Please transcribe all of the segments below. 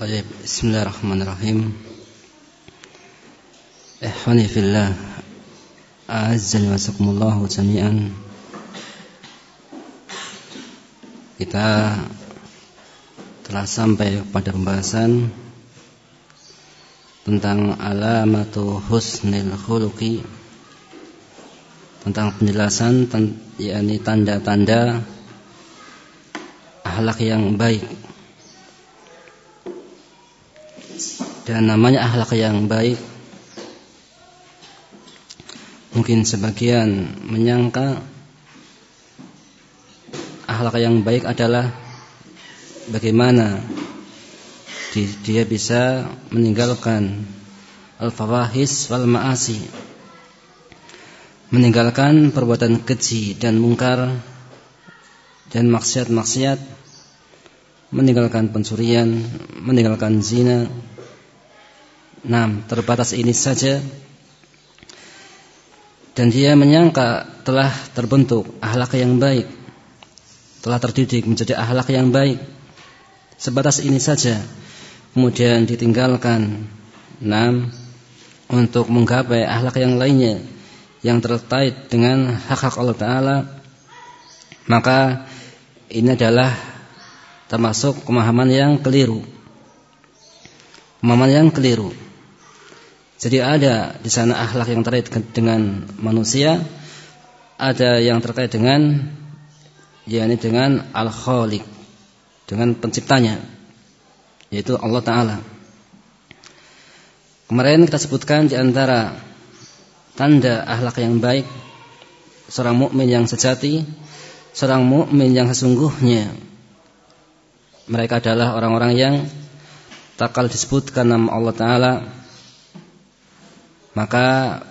طيب بسم الله الرحمن الرحيم إخواني في الله أعزني وسكم الله جميعا Kita telah sampai pada pembahasan tentang alamatu husnil khuluqi tentang penjelasan yakni tanda-tanda akhlak yang baik dan namanya akhlak yang baik. Mungkin sebagian menyangka akhlak yang baik adalah bagaimana dia bisa meninggalkan al-fawahis wal ma'asi. Meninggalkan perbuatan keji dan mungkar dan maksiat-maksiat. Meninggalkan pencurian meninggalkan zina Nah, terbatas ini saja dan dia menyangka telah terbentuk akhlak yang baik, telah terdidik menjadi akhlak yang baik. Sebatas ini saja. Kemudian ditinggalkan enam untuk menggapai akhlak yang lainnya yang terkait dengan hak-hak Allah taala. Maka ini adalah termasuk pemahaman yang keliru. Pemahaman yang keliru. Jadi ada di sana akhlak yang terkait dengan manusia, ada yang terkait dengan yakni dengan al-khaliq, dengan penciptanya, yaitu Allah taala. Kemarin kita sebutkan di antara tanda akhlak yang baik seorang mukmin yang sejati, seorang mukmin yang sesungguhnya mereka adalah orang-orang yang takal disebutkan nama Allah taala maka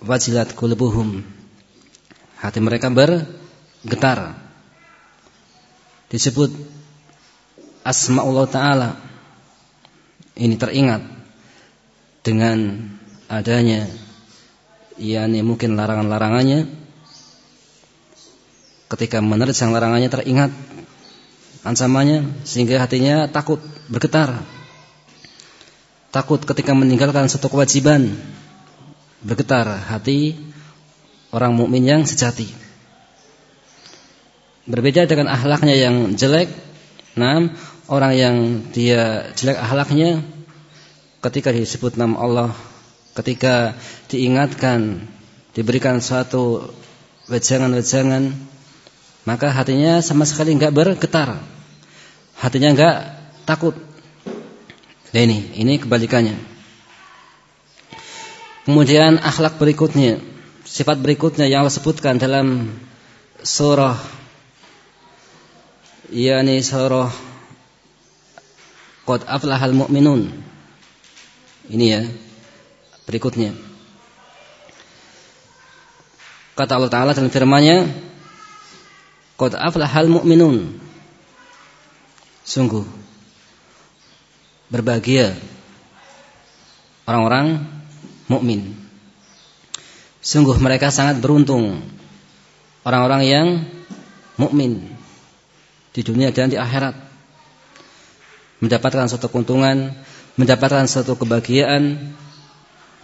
wajilat kulubuhum hati mereka bergetar. Disebut asma Allah taala. Ini teringat dengan adanya yakni mungkin larangan-larangannya. Ketika menerjang larangannya teringat ancamannya sehingga hatinya takut bergetar. Takut ketika meninggalkan satu kewajiban bergetar hati orang mukmin yang sejati. Berbeda dengan ahlaknya yang jelek, nah, orang yang dia jelek ahlaknya ketika disebut nama Allah, ketika diingatkan, diberikan suatu wejangan-wejangan, maka hatinya sama sekali enggak bergetar. Hatinya enggak takut. Nah ini, ini kebalikannya. Kemudian akhlak berikutnya, sifat berikutnya yang Allah sebutkan dalam surah yakni surah Qad aflahal mu'minun. Ini ya. Berikutnya. Kata Allah Taala dalam firman-Nya, Qad aflahal mu'minun. Sungguh berbahagia orang-orang mukmin. Sungguh mereka sangat beruntung orang-orang yang mukmin di dunia dan di akhirat mendapatkan suatu keuntungan, mendapatkan suatu kebahagiaan.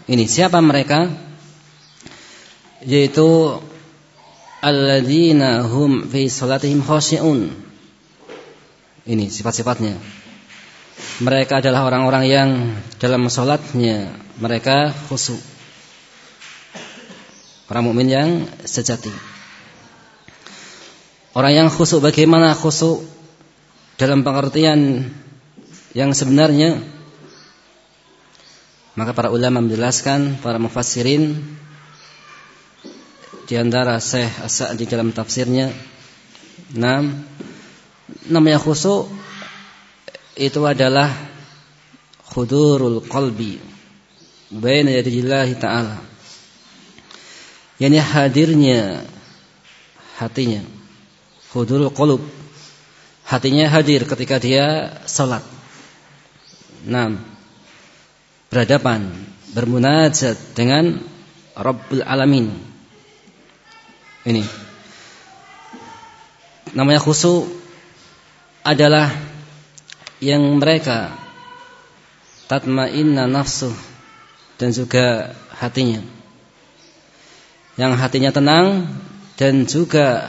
Ini siapa mereka? Yaitu alladzina hum fi salatihim khashi'un. Ini sifat-sifatnya. Mereka adalah orang-orang yang dalam salatnya mereka khusyuk. Orang mukmin yang sejati. Orang yang khusyuk bagaimana khusyuk dalam pengertian yang sebenarnya? Maka para ulama menjelaskan, para mufassirin di antara Syekh As-Sa'di dalam tafsirnya, enam namanya khusyuk itu adalah khudurul qalbi baina yadillahi taala. Yani hadirnya hatinya. Hudurul qulub. Hatinya hadir ketika dia salat. Nah, berhadapan, bermunajat dengan Rabbul Alamin. Ini. Namanya khusu adalah yang mereka tatma'inna nafsu dan juga hatinya. Yang hatinya tenang dan juga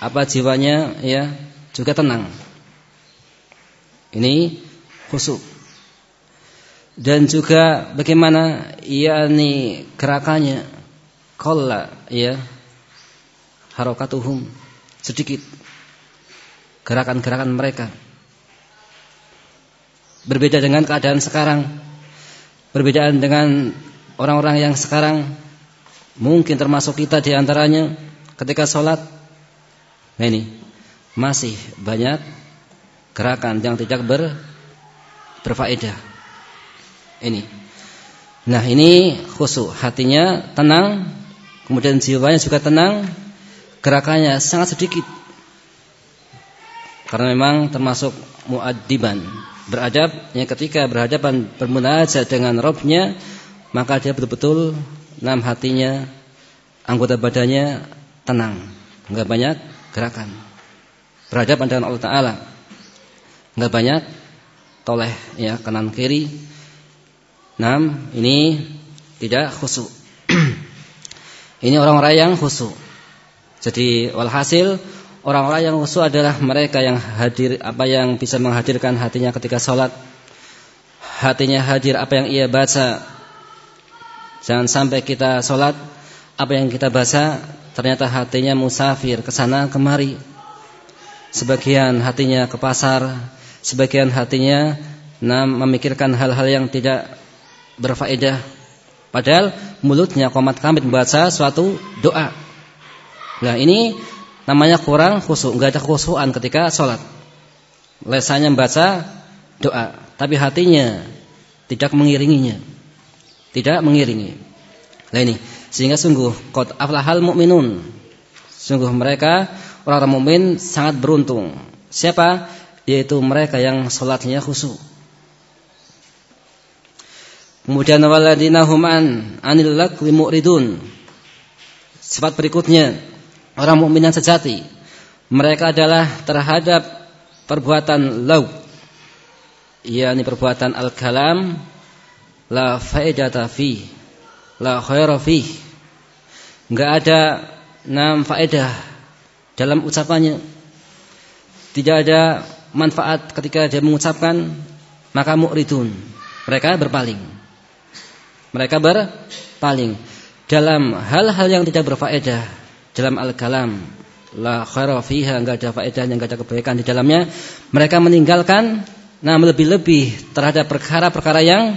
apa jiwanya ya juga tenang. Ini khusyuk. Dan juga bagaimana yakni gerakannya qalla ya harakatuhum sedikit gerakan-gerakan mereka berbeda dengan keadaan sekarang berbeda dengan orang-orang yang sekarang mungkin termasuk kita di antaranya ketika sholat nah ini masih banyak gerakan yang tidak ber, berfaedah. Ini nah ini khusyuk hatinya tenang kemudian jiwanya juga tenang gerakannya sangat sedikit. Karena memang termasuk muaddiban beradab yang ketika berhadapan bermunajat dengan Robnya maka dia betul-betul enam hatinya anggota badannya tenang nggak banyak gerakan. Berhadapan dengan Allah Taala nggak banyak toleh ya kanan kiri. Enam ini tidak khusyuk ini orang-orang yang khusyuk jadi walhasil orang-orang yang khusyuk adalah mereka yang hadir apa yang bisa menghadirkan hatinya ketika sholat. Hatinya hadir apa yang ia baca. Jangan sampai kita sholat apa yang kita baca ternyata hatinya musafir ke sana kemari. Sebagian hatinya ke pasar, sebagian hatinya nah, memikirkan hal-hal yang tidak berfaedah. Padahal mulutnya komat kamit membaca suatu doa. Nah ini namanya kurang khusyuk, enggak ada khusyukan ketika sholat. Lesanya membaca doa, tapi hatinya tidak mengiringinya. Tidak mengiringi. Nah ini, sehingga sungguh qad aflahal mu'minun. Sungguh mereka orang-orang mukmin sangat beruntung. Siapa? Yaitu mereka yang sholatnya khusyuk. Kemudian waladina human anil lagwi mu'ridun. Sifat berikutnya orang mukmin yang sejati. Mereka adalah terhadap perbuatan law yakni perbuatan al-kalam la faedata fi la khaira fi enggak ada nam faedah dalam ucapannya. Tidak ada manfaat ketika dia mengucapkan maka mu'ridun mereka berpaling. Mereka berpaling. Dalam hal-hal yang tidak berfaedah dalam al-kalam. La khaira fiha enggak ada faedahnya enggak ada kebaikan di dalamnya. Mereka meninggalkan nah lebih-lebih terhadap perkara-perkara yang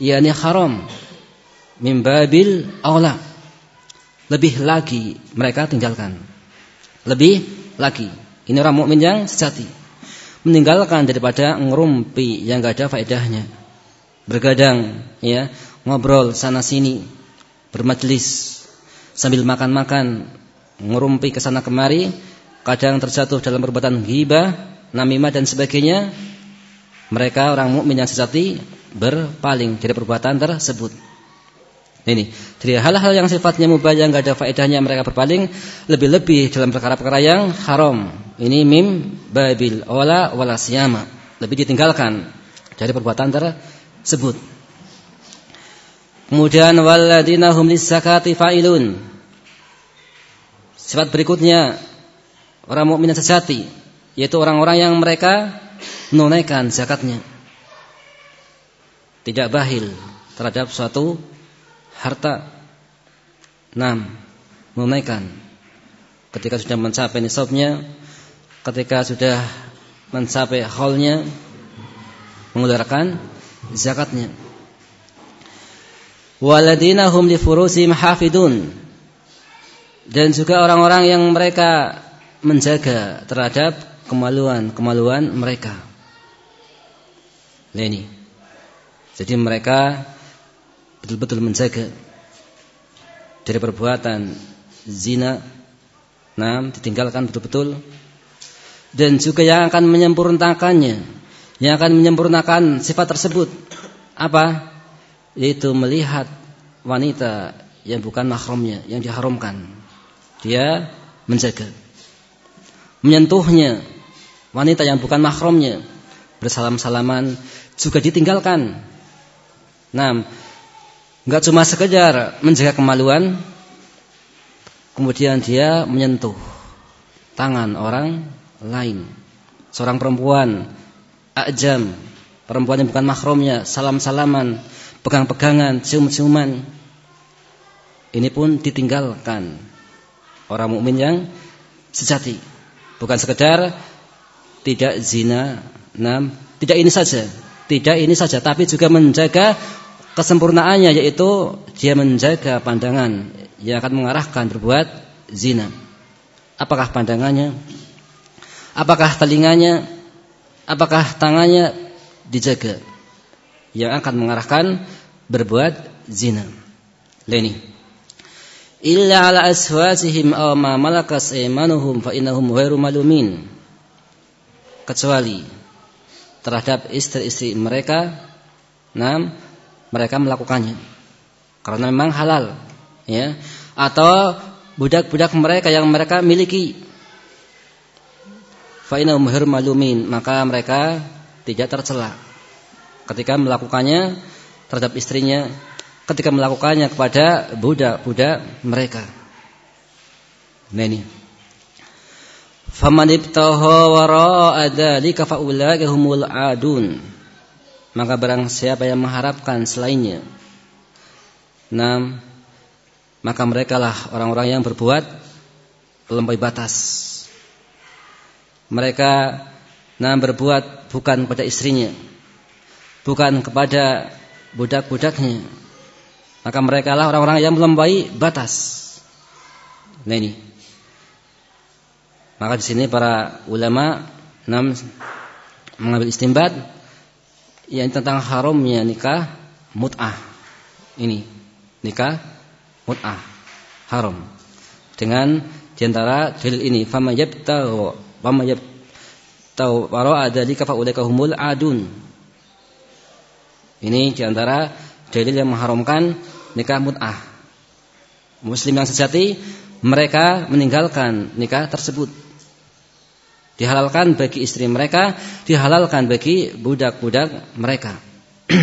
yakni haram. Mimbabil aula. Lebih lagi mereka tinggalkan. Lebih lagi. Ini orang mukmin yang sejati. Meninggalkan daripada ngerumpi yang enggak ada faedahnya. Bergadang ya ngobrol sana sini bermajlis sambil makan-makan ngerumpi ke sana kemari, kadang terjatuh dalam perbuatan ghibah, namimah dan sebagainya. Mereka orang mukmin yang sejati berpaling dari perbuatan tersebut. Ini, dari hal-hal yang sifatnya mubah yang enggak ada faedahnya mereka berpaling, lebih-lebih dalam perkara-perkara yang haram. Ini mim babil wala wala siyama. Lebih ditinggalkan dari perbuatan tersebut. Kemudian waladina hum lisakati fa'ilun. Sifat berikutnya orang mukmin sejati yaitu orang-orang yang mereka menunaikan zakatnya. Tidak bahil terhadap suatu harta. Enam, menunaikan ketika sudah mencapai nisabnya, ketika sudah mencapai haulnya mengeluarkan zakatnya waladina hum li hafidun dan juga orang-orang yang mereka menjaga terhadap kemaluan-kemaluan mereka. Nah ini. Jadi mereka betul-betul menjaga dari perbuatan zina, nah ditinggalkan betul-betul dan juga yang akan menyempurnakannya, yang akan menyempurnakan sifat tersebut apa? yaitu melihat wanita yang bukan mahramnya yang diharamkan dia menjaga menyentuhnya wanita yang bukan mahramnya bersalam-salaman juga ditinggalkan Nah, enggak cuma sekedar menjaga kemaluan, kemudian dia menyentuh tangan orang lain. Seorang perempuan ajam, perempuan yang bukan mahramnya, salam-salaman, pegang-pegangan, cium-ciuman. Ini pun ditinggalkan. Orang mukmin yang sejati, bukan sekedar tidak zina, nah, tidak ini saja, tidak ini saja, tapi juga menjaga kesempurnaannya yaitu dia menjaga pandangan yang akan mengarahkan berbuat zina. Apakah pandangannya? Apakah telinganya? Apakah tangannya dijaga? Yang akan mengarahkan berbuat zina. Leni. Illa ala aswatihim aw ma malakas imanuhum fa innahum ghairu malumin. Kecuali terhadap istri-istri mereka, nah, mereka melakukannya karena memang halal, ya. Atau budak-budak mereka yang mereka miliki. Fa'ina umhir malumin, maka mereka tidak tercela ketika melakukannya terhadap istrinya, ketika melakukannya kepada budak-budak mereka. Nah ini. Faman ibtaha wara'a dzalika faulaika humul adun. Maka barang siapa yang mengharapkan selainnya. Nam maka mereka lah orang-orang yang berbuat melampaui batas. Mereka nah berbuat bukan kepada istrinya, bukan kepada budak-budaknya. Maka mereka lah orang-orang yang melampaui batas. Nah ini. Maka di sini para ulama enam mengambil istimbat yang tentang haramnya nikah mut'ah. Ini nikah mut'ah haram dengan di antara dalil ini fama yabtaghu fama yabtaghu wara dzalika fa ulaika humul adun ini di antara dalil yang mengharamkan nikah mut'ah. Muslim yang sejati mereka meninggalkan nikah tersebut. Dihalalkan bagi istri mereka dihalalkan bagi budak-budak mereka.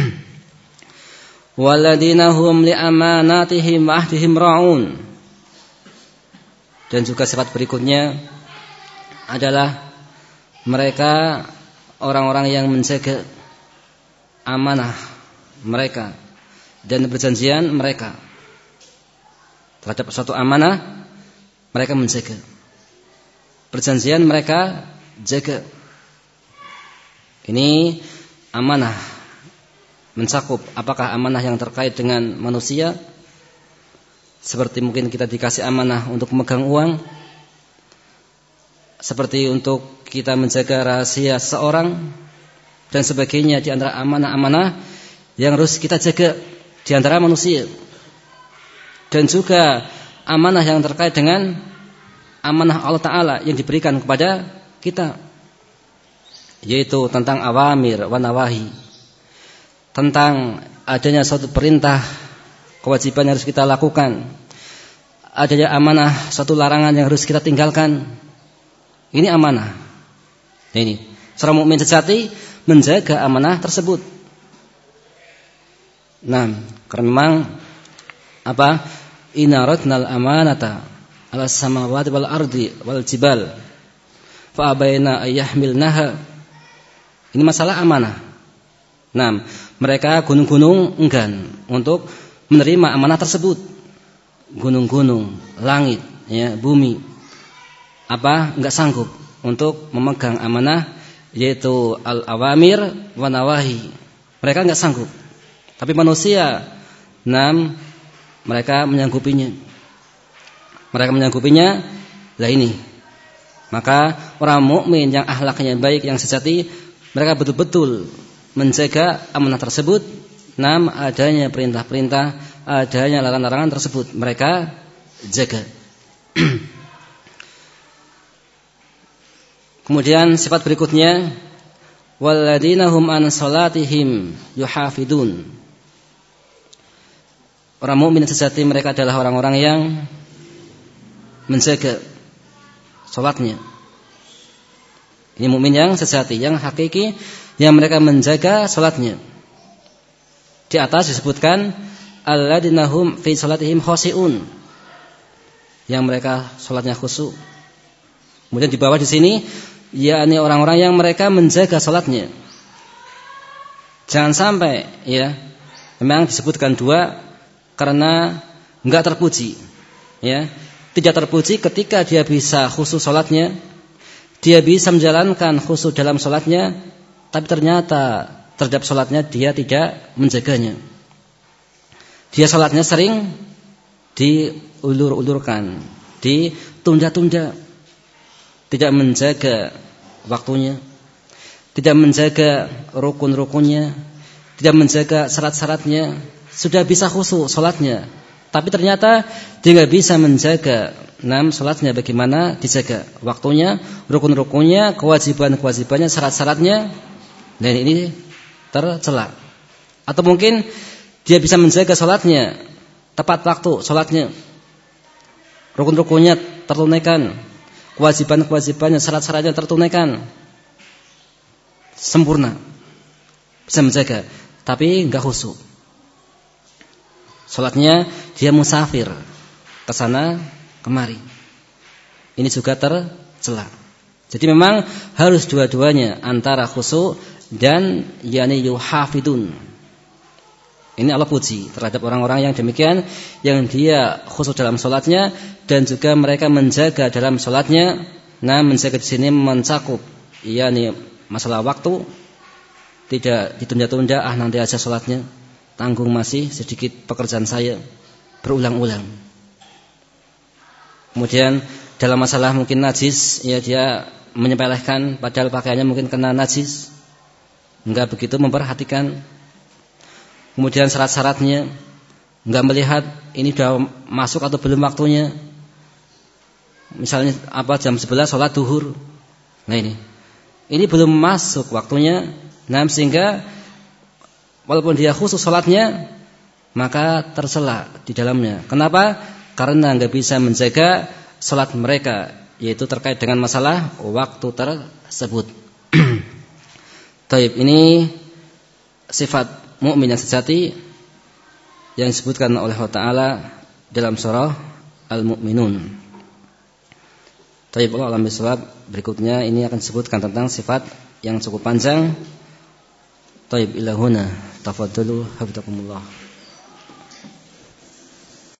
Waladina hum li amanatihim wa ahdihim ra'un. Dan juga sifat berikutnya adalah mereka orang-orang yang menjaga amanah mereka dan perjanjian mereka. Terhadap suatu amanah mereka menjaga. Perjanjian mereka jaga. Ini amanah mencakup apakah amanah yang terkait dengan manusia seperti mungkin kita dikasih amanah untuk memegang uang seperti untuk kita menjaga rahasia seorang dan sebagainya. Di antara amanah-amanah yang harus kita jaga di antara manusia. Dan juga amanah yang terkait dengan amanah Allah Ta'ala yang diberikan kepada kita. Yaitu tentang awamir wa nawahi. Tentang adanya suatu perintah kewajiban yang harus kita lakukan. Adanya amanah suatu larangan yang harus kita tinggalkan. Ini amanah. Ini. Seorang mukmin sejati menjaga amanah tersebut. Nah karena memang apa inaratnal amanata ala samawati wal ardi wal jibal fa abaina ayyahmilnaha ini masalah amanah Nah, mereka gunung-gunung enggan untuk menerima amanah tersebut. Gunung-gunung, langit, ya, bumi, apa enggak sanggup untuk memegang amanah yaitu al-awamir wa nawahi. Mereka enggak sanggup. Tapi manusia, enam mereka menyanggupinya. Mereka menyanggupinya, lah ini. Maka orang mukmin yang akhlaknya baik, yang sejati, mereka betul-betul menjaga amanah tersebut. Nam adanya perintah-perintah adanya larangan-larangan tersebut. Mereka jaga. Kemudian sifat berikutnya. Walladzina hum an salatihim yuhafidun orang mukmin sejati mereka adalah orang-orang yang menjaga salatnya ini mukmin yang sejati yang hakiki yang mereka menjaga salatnya. Di atas disebutkan alladzina hum fi salatihim khosiun. Yang mereka salatnya khusyuk. Kemudian di bawah di sini yakni orang-orang yang mereka menjaga salatnya. Jangan sampai ya memang disebutkan dua karena enggak terpuji. Ya, tidak terpuji ketika dia bisa khusus sholatnya, dia bisa menjalankan khusus dalam sholatnya, tapi ternyata terhadap sholatnya dia tidak menjaganya. Dia sholatnya sering diulur-ulurkan, ditunda-tunda, tidak menjaga waktunya, tidak menjaga rukun-rukunnya, tidak menjaga syarat-syaratnya, sudah bisa khusus sholatnya, tapi ternyata dia nggak bisa menjaga enam sholatnya. Bagaimana dijaga waktunya, rukun-rukunnya, kewajiban-kewajibannya, syarat-syaratnya, dan ini tercela. Atau mungkin dia bisa menjaga sholatnya tepat waktu sholatnya, rukun-rukunnya tertunaikan, kewajiban-kewajibannya, syarat-syaratnya tertunaikan, sempurna, bisa menjaga, tapi nggak khusyuk. Sholatnya dia musafir ke sana kemari. Ini juga tercela. Jadi memang harus dua-duanya antara khusyuk dan yani yuhafidun. Ini Allah puji terhadap orang-orang yang demikian yang dia khusyuk dalam sholatnya dan juga mereka menjaga dalam sholatnya. Nah menjaga di sini mencakup yakni masalah waktu tidak ditunda-tunda ah nanti aja sholatnya tanggung masih sedikit pekerjaan saya berulang-ulang. Kemudian dalam masalah mungkin najis, ya dia menyepelekan padahal pakaiannya mungkin kena najis. Enggak begitu memperhatikan. Kemudian syarat-syaratnya enggak melihat ini sudah masuk atau belum waktunya. Misalnya apa jam 11 sholat duhur. Nah ini. Ini belum masuk waktunya. Nah sehingga walaupun dia khusus sholatnya maka tersela di dalamnya. Kenapa? Karena nggak bisa menjaga sholat mereka, yaitu terkait dengan masalah waktu tersebut. Taib ini sifat mukmin yang sejati yang disebutkan oleh Allah Taala dalam surah Al-Mu'minun. Taib Allah alam bisawab. Berikutnya ini akan disebutkan tentang sifat yang cukup panjang. Taib ilahuna. Tafadhalu hafizakumullah.